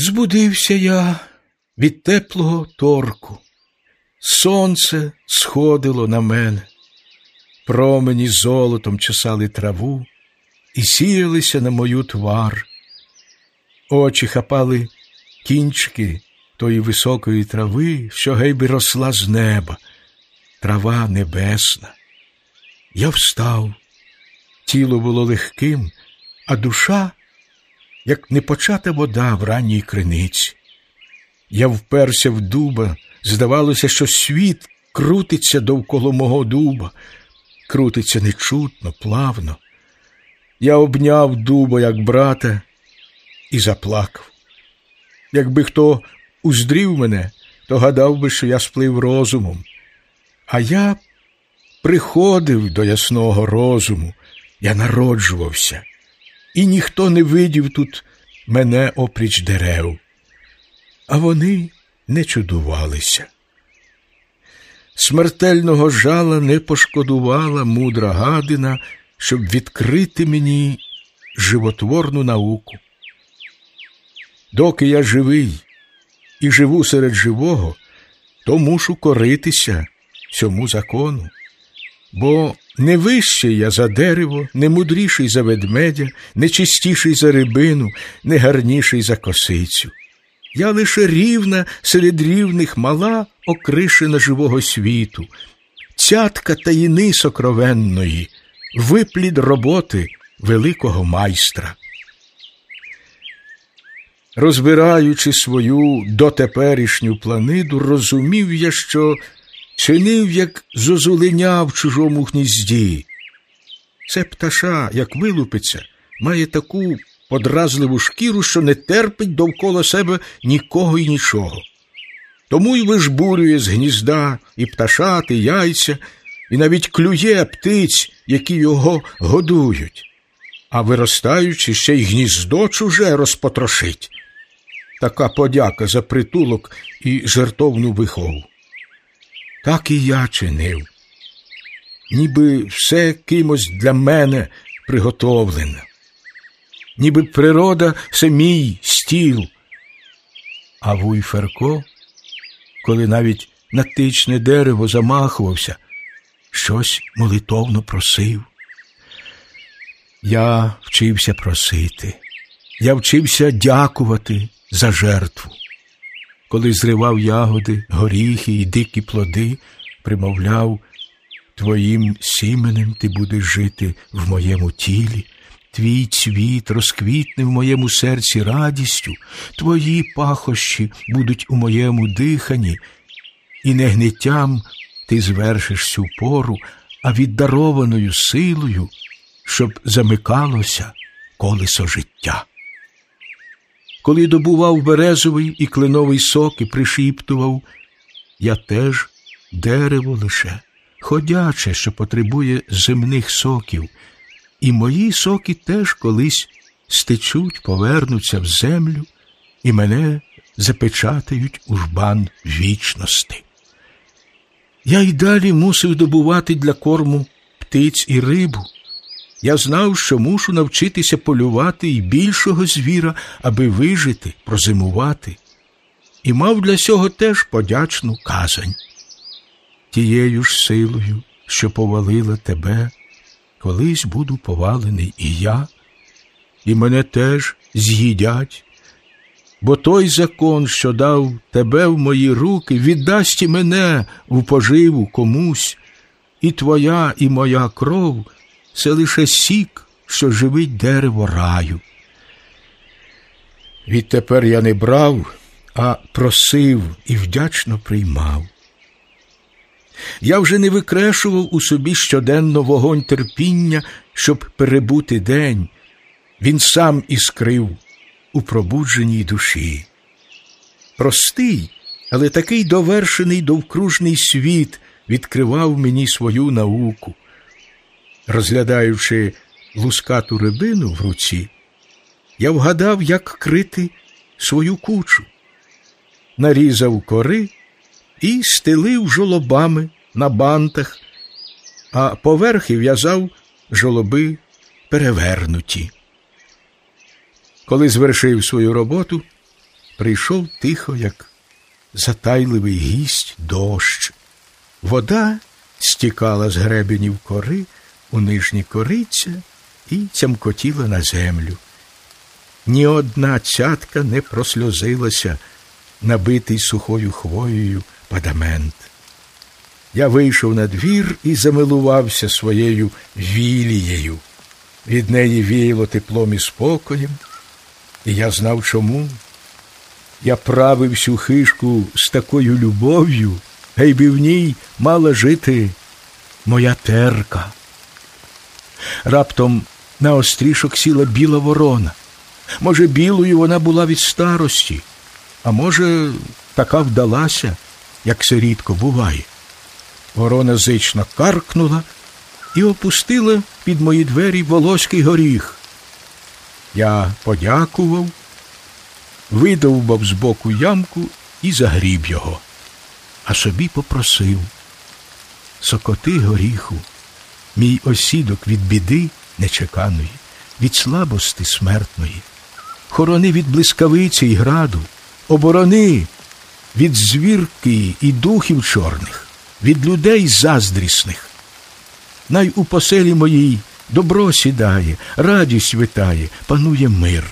Збудився я від теплого торку. Сонце сходило на мене, промені золотом чесали траву і сіялися на мою твар. Очі хапали кінчики тої високої трави, що гейби росла з неба, трава небесна. Я встав, тіло було легким, а душа, як непочата вода в ранній криниці. Я вперся в дуба, здавалося, що світ крутиться довкола мого дуба, крутиться нечутно, плавно. Я обняв дуба, як брата, і заплакав. Якби хто уздрів мене, то гадав би, що я сплив розумом. А я приходив до ясного розуму, я народжувався, і ніхто не видів тут мене опріч дерев. А вони не чудувалися. Смертельного жала не пошкодувала мудра гадина, щоб відкрити мені животворну науку. Доки я живий і живу серед живого, то мушу коритися цьому закону, бо не вищий я за дерево, не мудріший за ведмедя, не чистіший за рибину, не гарніший за косицю. Я лише рівна серед рівних мала окришена живого світу, цятка таїни сокровенної, виплід роботи великого майстра. Розбираючи свою дотеперішню планиду, розумів я, що чинив, як зозуленя в чужому гнізді. Це пташа, як вилупиться, має таку подразливу шкіру, що не терпить довкола себе нікого і нічого. Тому й вижбурює з гнізда і пташати, і яйця, і навіть клює птиць, які його годують, а виростаючи, ще й гніздо чуже розпотрошить. Така подяка за притулок і жертовну вихову. Так і я чинив, ніби все кимось для мене приготовлене ніби природа це мій стіл. А Вуйферко, коли навіть на тичне дерево замахувався, щось молитовно просив. Я вчився просити, я вчився дякувати за жертву. Коли зривав ягоди, горіхи і дикі плоди, примовляв, Твоїм сіменем ти будеш жити в моєму тілі. Твій цвіт розквітне в моєму серці радістю, твої пахощі будуть у моєму диханні, і не гниттям ти звершиш цю пору, а віддарованою силою, щоб замикалося колесо життя. Коли добував березовий і кленовий сок і пришіптував, я теж дерево лише, ходяче, що потребує земних соків і мої соки теж колись стечуть, повернуться в землю і мене запечатають у жбан вічності. Я й далі мусив добувати для корму птиць і рибу. Я знав, що мушу навчитися полювати і більшого звіра, аби вижити, прозимувати, і мав для цього теж подячну казань. Тією ж силою, що повалила тебе, колись буду повалений і я, і мене теж з'їдять, бо той закон, що дав тебе в мої руки, віддасть і мене в поживу комусь, і твоя, і моя кров це лише сік, що живить дерево раю. Відтепер я не брав, а просив і вдячно приймав. Я вже не викрешував у собі щоденно вогонь терпіння, щоб перебути день. Він сам іскрив у пробудженій душі. Простий, але такий довершений довкружний світ відкривав мені свою науку. Розглядаючи лускату рибину в руці, я вгадав, як крити свою кучу, нарізав кори і стелив жолобами на бантах, а поверхи в'язав жолоби перевернуті. Коли звершив свою роботу, прийшов тихо, як затайливий гість дощ. Вода стікала з гребенів кори у нижні кориця і цямкотіла на землю. Ні одна цятка не просльозилася, набитий сухою хвоєю падамент. Я вийшов на двір і замилувався своєю вілією. Від неї віяло теплом і спокоєм, і я знав чому. Я правив всю хишку з такою любов'ю, гей би в ній мала жити моя терка. Раптом на острішок сіла біла ворона. Може, білою вона була від старості, а може, така вдалася, як це рідко буває. Ворона зично каркнула і опустила під мої двері волоський горіх. Я подякував, видовбав збоку ямку і загріб його, а собі попросив сокоти горіху, мій осідок від біди нечеканої, від слабости смертної, хорони від блискавиці й граду, оборони від звірки і духів чорних, від людей заздрісних. Най у поселі моїй добро сідає, радість витає, панує мир.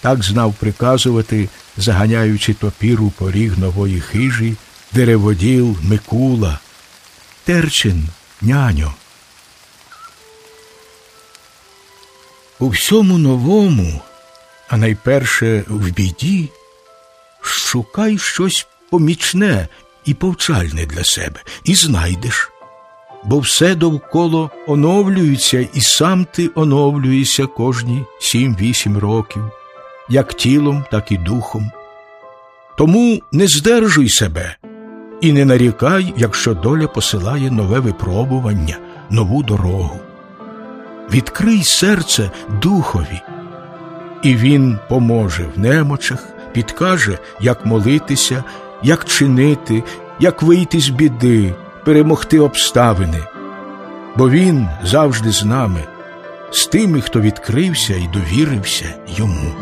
Так знав приказувати, заганяючи топір у поріг нової хижі, дереводіл Микула, Терчин, няньо. У всьому новому, а найперше в біді, шукай щось помічне і повчальне для себе, і знайдеш бо все довкола оновлюється, і сам ти оновлюєшся кожні сім-вісім років, як тілом, так і духом. Тому не здержуй себе і не нарікай, якщо доля посилає нове випробування, нову дорогу. Відкрий серце духові, і він поможе в немочах, підкаже, як молитися, як чинити, як вийти з біди перемогти обставини, бо Він завжди з нами, з тими, хто відкрився і довірився йому.